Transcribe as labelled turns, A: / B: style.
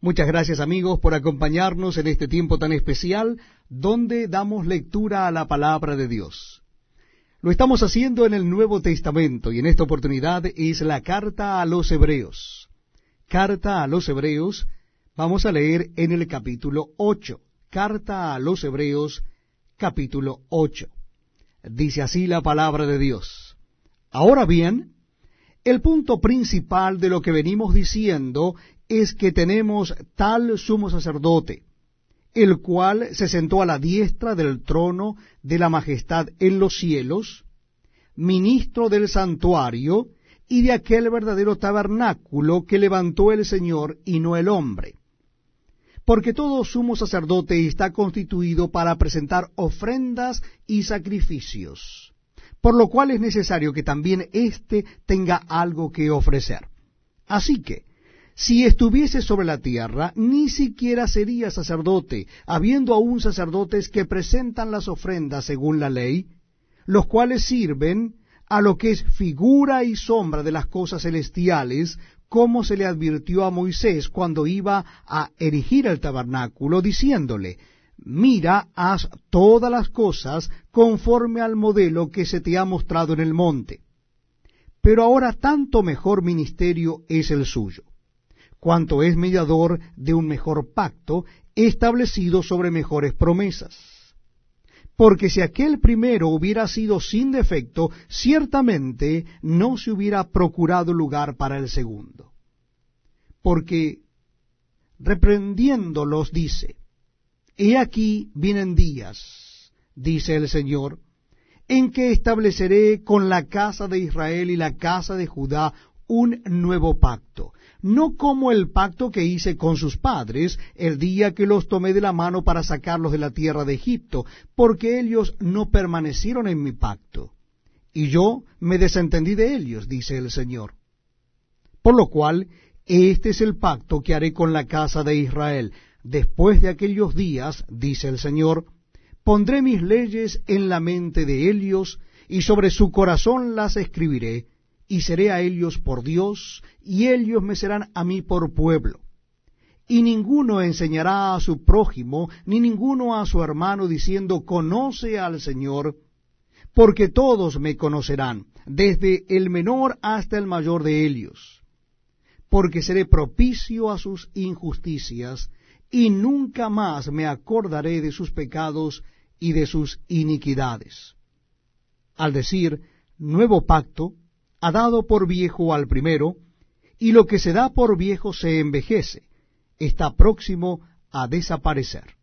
A: Muchas gracias amigos por acompañarnos en este tiempo tan especial donde damos lectura a la palabra de Dios. Lo estamos haciendo en el Nuevo Testamento y en esta oportunidad es la carta a los Hebreos. Carta a los Hebreos, vamos a leer en el capítulo 8. Carta a los Hebreos, capítulo 8. Dice así la palabra de Dios. Ahora bien, el punto principal de lo que venimos diciendo es que tenemos tal sumo sacerdote, el cual se sentó a la diestra del trono de la majestad en los cielos, ministro del santuario y de aquel verdadero tabernáculo que levantó el Señor y no el hombre. Porque todo sumo sacerdote está constituido para presentar ofrendas y sacrificios, por lo cual es necesario que también éste tenga algo que ofrecer. Así que, si estuviese sobre la tierra, ni siquiera sería sacerdote, habiendo aún sacerdotes que presentan las ofrendas según la ley, los cuales sirven a lo que es figura y sombra de las cosas celestiales, como se le advirtió a Moisés cuando iba a erigir el tabernáculo, diciéndole, Mira, haz todas las cosas conforme al modelo que se te ha mostrado en el monte. Pero ahora tanto mejor ministerio es el suyo cuanto es mediador de un mejor pacto, establecido sobre mejores promesas. Porque si aquel primero hubiera sido sin defecto, ciertamente no se hubiera procurado lugar para el segundo. Porque reprendiéndolos dice, He aquí vienen días, dice el Señor, en que estableceré con la casa de Israel y la casa de Judá un nuevo pacto, no como el pacto que hice con sus padres el día que los tomé de la mano para sacarlos de la tierra de Egipto, porque ellos no permanecieron en mi pacto, y yo me desentendí de ellos, dice el Señor. Por lo cual, este es el pacto que haré con la casa de Israel. Después de aquellos días, dice el Señor, pondré mis leyes en la mente de ellos, y sobre su corazón las escribiré, y seré a ellos por Dios, y ellos me serán a mí por pueblo. Y ninguno enseñará a su prójimo, ni ninguno a su hermano, diciendo, conoce al Señor, porque todos me conocerán, desde el menor hasta el mayor de ellos, porque seré propicio a sus injusticias, y nunca más me acordaré de sus pecados y de sus iniquidades. Al decir nuevo pacto, ha dado por viejo al primero, y lo que se da por viejo se envejece, está próximo a desaparecer.